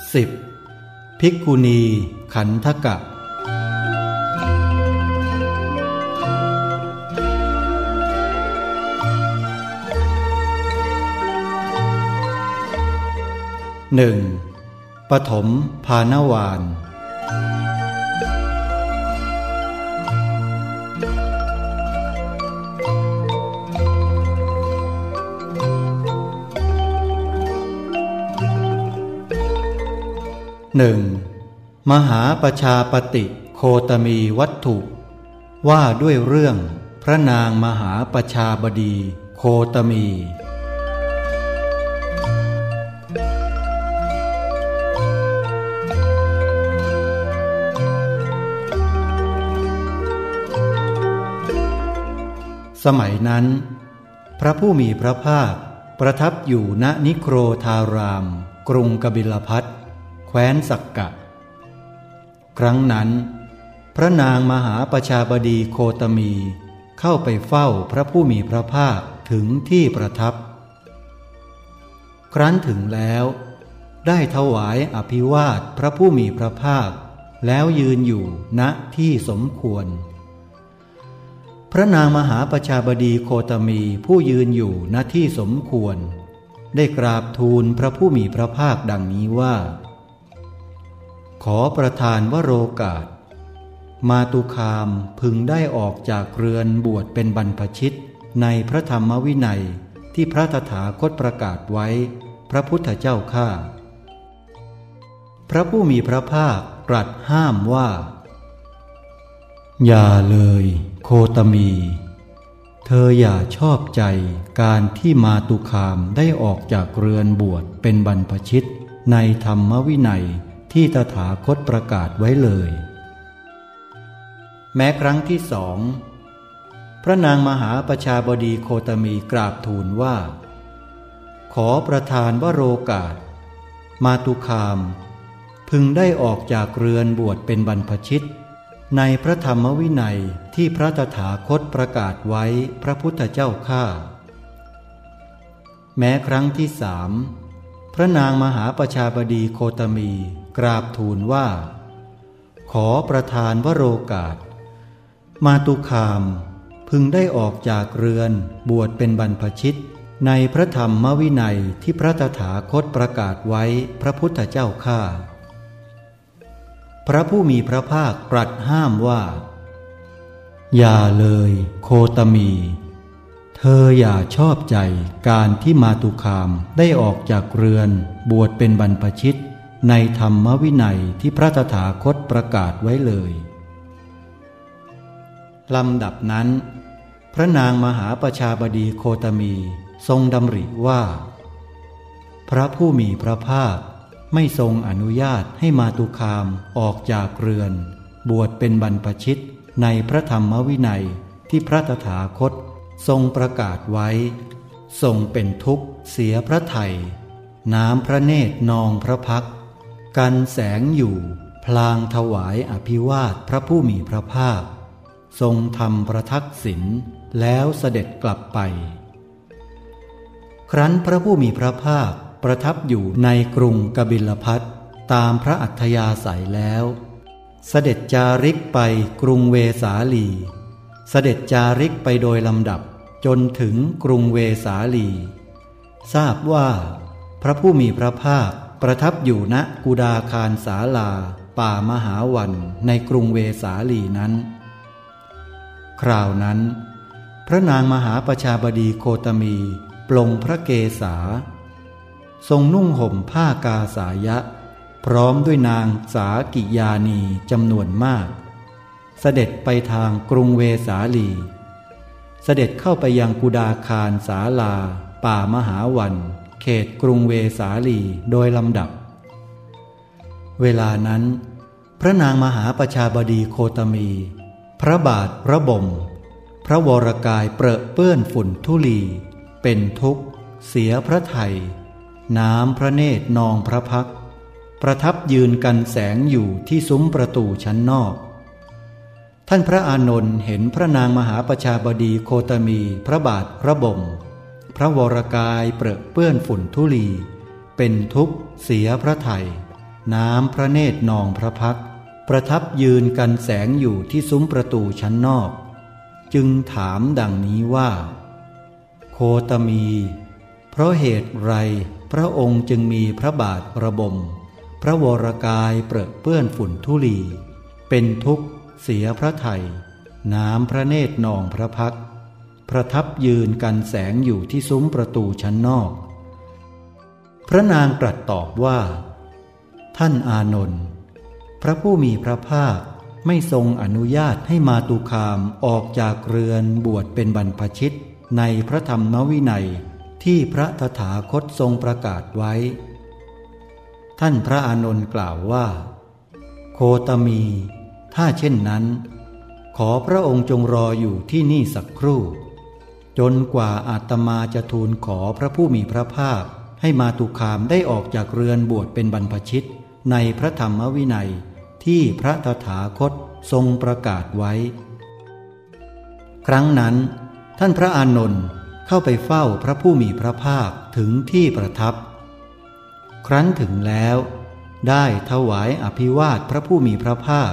10. ภิกขุณี ขันธกะหนึ่งปฐมภานวาน หนึ่งมหาประชาปฏิโคตมีวัตถุ ว่าด้วยเรื่องพระนางมหาประชาบดีโคตมี สมัยนั้น พระผู้มีพระภาคประทับอยู่ณนิโครธาราม กรุงกบิลพัท แคว้นสักกะ ครั้งนั้น พระนางมหาประชาบดีโคตมีเข้าไปเฝ้าพระผู้มีพระภาคถึงที่ประทับ ครั้นถึงแล้ว ได้ถวายอภิวาทพระผู้มีพระภาค แล้วยืนอยู่ณที่สมควร พระนางมหาประชาบดีโคตมีผู้ยืนอยู่ณที่สมควร ได้กราบทูลพระผู้มีพระภาคดังนี้ว่า ขอประทานวโรกาส มาตุคามพึงได้ออกจากเรือนบวชเป็นบรรพชิต ในพระธรรมวินัยที่พระตถาคตประกาศไว้ พระพุทธเจ้าข้าพระผู้มีพระภาคตรัสห้ามว่า อย่าเลยโคตมี เธออย่าชอบใจการที่มาตุคามได้ออกจากเรือนบวชเป็นบรรพชิตในธรรมวินัย ที่ตถาคตประกาศไว้เลย แม้ครั้งที่สอง พระนางมหาประชาบดีโคตมีกราบทูลว่า ขอประทานวโรกาส มาตุคาม พึงได้ออกจากเรือนบวชเป็นบรรพชิต ในพระธรรมวินัยที่พระตถาคตประกาศไว้พระพุทธเจ้าข้าแม้ครั้งที่สามพระนางมหาประชาบดีโคตมี กราบทูลว่า ขอประทานวโรกาส มาตุคามพึงได้ออกจากเรือนบวชเป็นบรรพชิต ในพระธรรมวินัยที่พระตถาคตประกาศไว้พระพุทธเจ้าข้าพระผู้มีพระภาคตรัสห้ามว่า อย่าเลยโคตมี เธออย่าชอบใจการที่มาตุคามได้ออกจากเรือนบวชเป็นบรรพชิต ในธรรมวินัยที่พระตถาคตประกาศไว้เลยลำดับนั้น พระนางมหาประชาบดีโคตมีทรงดำริว่า พระผู้มีพระภาคไม่ทรงอนุญาตให้มาตุคามออกจากเรือน บวชเป็นบรรพชิตในพระธรรมวินัยที่พระตถาคตทรงประกาศไว้ ทรงเป็นทุกข์เสียพระไทยน้ำพระเนตรนองพระพัก กันแสงอยู่ พลางถวายอภิวาทพระผู้มีพระภาค ทรงทำประทักษิณแล้วเสด็จกลับไป ครั้นพระผู้มีพระภาคประทับอยู่ในกรุงกบิลพัทตามพระอัธยาศัยแล้ว เสด็จจาริกไปกรุงเวสาลี เสด็จจาริกไปโดยลำดับจนถึงกรุงเวสาลี ทราบว่า พระผู้มีพระภาค ประทับอยู่ณกุดาคารสาลา ป่ามหาวันในกรุงเวสาลีนั้น คราวนั้น พระนางมหาประชาบดีโคตมีปลงพระเกศา ทรงนุ่งห่มผ้ากาสายะ พร้อมด้วยนางสากิยานีจำนวนมาก เสด็จไปทางกรุงเวสาลี เสด็จเข้าไปยังกุดาคารสาลา ป่ามหาวัน เขตกรุงเวสาลีโดยลำดับ เวลานั้น พระนางมหาประชาบดีโคตมี พระบาทพระบ่มพระวรกายเปรอะเปื้อนฝุ่นทุลี เป็นทุกข์ เสียพระไทย น้ำพระเนตรนองพระพัก ประทับยืนกันแสงอยู่ที่ซุ้มประตูชั้นนอกท่านพระอานนท์เห็นพระนางมหาประชาบดีโคตมีพระบาทพระบ่ม พระวรกายเปรอะเปื้อนฝุ่นทุลี เป็นทุกข์เสียพระไทยน้ำพระเนตรนองพระพัก ประทับยืนกันแสงอยู่ที่ซุ้มประตูชั้นนอก จึงถามดังนี้ว่า โคตมี เพราะเหตุไรพระองค์จึงมีพระบาทระบม พระวรกายเปรอะเปื้อนฝุ่นทุลี เป็นทุกข์เสียพระไทยน้ำพระเนตรนองพระพัก ประทับยืนกันแสงอยู่ที่ซุ้มประตูชั้นนอก พระนางตรัสตอบว่า ท่านอานนท์พระผู้มีพระภาคไม่ทรงอนุญาตให้มาตุคามออกจากเรือนบวชเป็นบรรพชิตในพระธรรมวินัยที่พระตถาคตทรงประกาศไว้ ท่านพระอานนท์กล่าวว่า โคตมี ถ้าเช่นนั้น ขอพระองค์จงรออยู่ที่นี่สักครู่ จนกว่าอาตมาจะทูลขอพระผู้มีพระภาค ให้มาตุคามได้ออกจากเรือนบวชเป็นบรรพชิต ในพระธรรมวินัยที่พระตถาคตทรงประกาศไว้ ครั้งนั้น ท่านพระอานนท์เข้าไปเฝ้าพระผู้มีพระภาคถึงที่ประทับ ครั้นถึงแล้ว ได้ถวายอภิวาทพระผู้มีพระภาค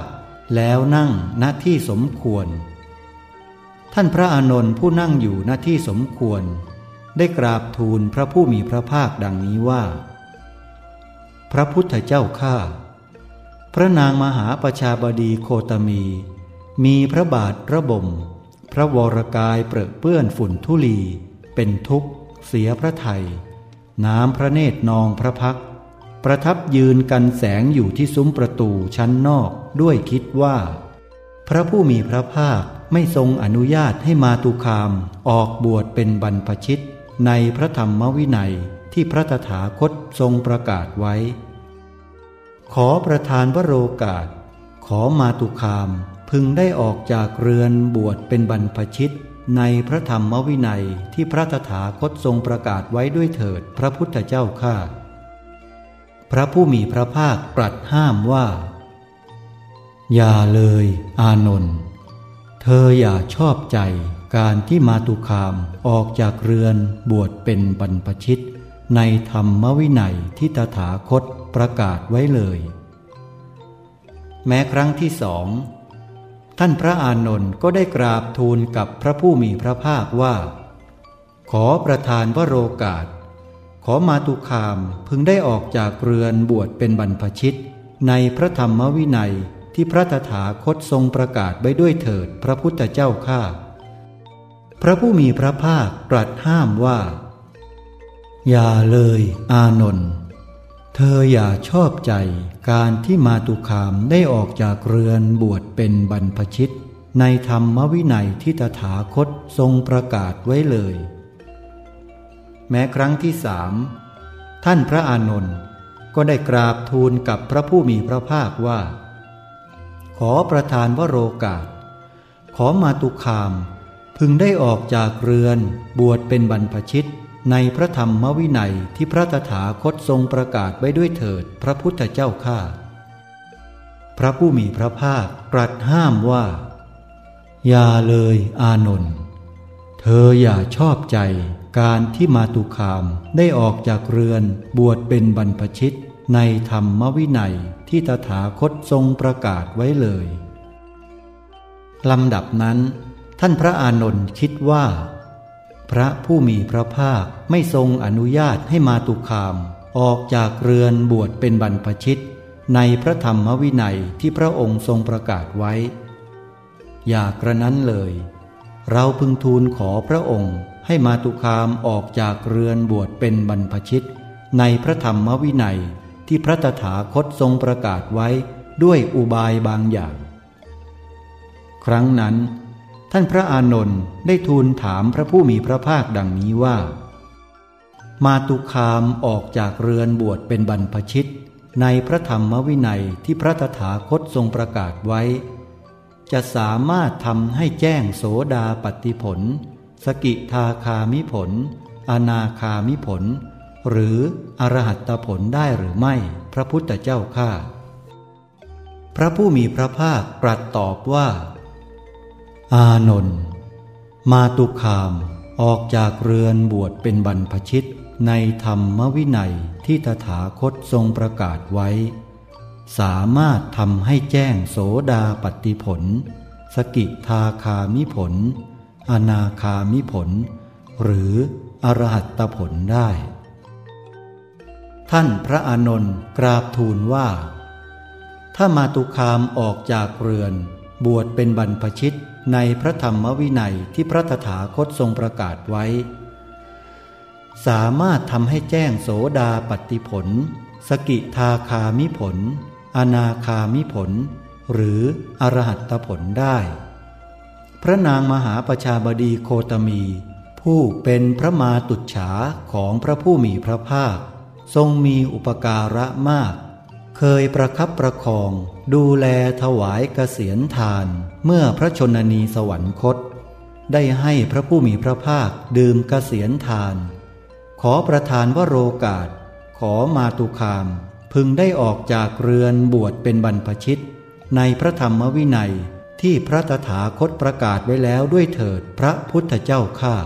แล้วนั่งณที่สมควร ท่านพระอานนท์ผู้นั่งอยู่ณที่สมควร ได้กราบทูลพระผู้มีพระภาคดังนี้ว่า พระพุทธเจ้าข้าพระนางมหาประชาบดีโคตมี มีพระบาทระบม พระวรกายเปรอะเปื้อนฝุ่นทุลี เป็นทุกข์ เสียพระไทย น้ำพระเนตรนองพระพัก ประทับยืนกันแสงอยู่ที่ซุ้มประตูชั้นนอกด้วยคิดว่า พระผู้มีพระภาค ไม่ทรงอนุญาตให้มาตุคามออกบวชเป็นบรรพชิต ในพระธรรมวินัยที่พระตถาคตทรงประกาศไว้ ขอประทานวโรกาส ขอมาตุคามพึงได้ออกจากเรือนบวชเป็นบรรพชิต ในพระธรรมวินัยที่พระตถาคตทรงประกาศไว้ด้วยเถิดพระพุทธเจ้าข้าพระผู้มีพระภาคตรัสห้ามว่า อย่าเลย อานนท์ เธออย่าชอบใจการที่มาตุคามออกจากเรือนบวชเป็นบรรพชิต ในธรรมวินัยที่ตถาคตประกาศไว้เลย แม้ครั้งที่สอง ท่านพระอานนท์ก็ได้กราบทูลกับพระผู้มีพระภาคว่า ขอประทานวโรกาส ขอมาตุคามพึงได้ออกจากเรือนบวชเป็นบรรพชิต ในพระธรรมวินัย ที่พระตถาคตทรงประกาศไว้ด้วยเถิดพระพุทธเจ้าข้าพระผู้มีพระภาคตรัสห้ามว่า อย่าเลยอานนท์เธออย่าชอบใจการที่มาตุคามได้ออกจากเรือนบวชเป็นบรรพชิต ในธรรมวินัยที่ตถาคตทรงประกาศไว้เลย แม้ครั้งที่สามท่านพระอานนท์ก็ได้กราบทูลกับพระผู้มีพระภาคว่า ขอประทานวโรกาส ขอมาตุคาม พึงได้ออกจากเรือนบวชเป็นบรรพชิต ในพระธรรมวินัยที่พระตถาคตทรงประกาศไว้ด้วยเถิดพระพุทธเจ้าข้าพระผู้มีพระภาคตรัสห้ามว่า อย่าเลยอานนท์เธออย่าชอบใจการที่มาตุคามได้ออกจากเรือนบวชเป็นบรรพชิต ในธรรมวินัยที่ตถาคตทรงประกาศไว้เลยลำดับนั้น ท่านพระอานนท์คิดว่า พระผู้มีพระภาคไม่ทรงอนุญาตให้มาตุคาม ออกจากเรือนบวชเป็นบรรพชิต ในพระธรรมวินัยที่พระองค์ทรงประกาศไว้ อย่ากระนั้นเลย เราพึงทูลขอพระองค์ให้มาตุคามออกจากเรือนบวชเป็นบรรพชิต ในพระธรรมวินัย ที่พระตถาคตทรงประกาศไว้ด้วยอุบายบางอย่าง ครั้งนั้น ท่านพระอานนท์ได้ทูลถามพระผู้มีพระภาคดังนี้ว่า มาตุคามออกจากเรือนบวชเป็นบรรพชิต ในพระธรรมวินัยที่พระตถาคตทรงประกาศไว้ จะสามารถทำให้แจ้งโสดาปฏิผล สกิทาคามิผล อนาคามิผล หรืออรหัตผลได้หรือไม่พระพุทธเจ้าข้าพระผู้มีพระภาคตรัสตอบว่า อานนท์มาตุคามออกจากเรือนบวชเป็นบรรพชิตในธรรมวินัยที่ตถาคตทรงประกาศไว้ สามารถทำให้แจ้งโสดาปฏิผล สกิทาคามิผล อนาคามิผล หรืออรหัตตผลได้ ท่านพระอานนท์กราบทูลว่า ถ้ามาตุคามออกจากเรือน บวชเป็นบรรพชิตในพระธรรมวินัยที่พระตถาคตทรงประกาศไว้ สามารถทำให้แจ้งโสดาปฏิผล สกิทาคามิผล อนาคามิผล หรืออรหัตตผลได้ พระนางมหาประชาบดีโคตมี ผู้เป็นพระมาตุจฉาของพระผู้มีพระภาค ทรงมีอุปการะมาก เคยประคับประคอง ดูแลถวายเกษียณทาน เมื่อพระชนนีสวรรคต ได้ให้พระผู้มีพระภาคดื่มเกษียณทาน ขอประทานวโรกาส ขอมาตุคาม พึงได้ออกจากเรือนบวชเป็นบรรพชิต ในพระธรรมวินัยที่พระตถาคตประกาศไว้แล้วด้วยเถิดพระพุทธเจ้าข้า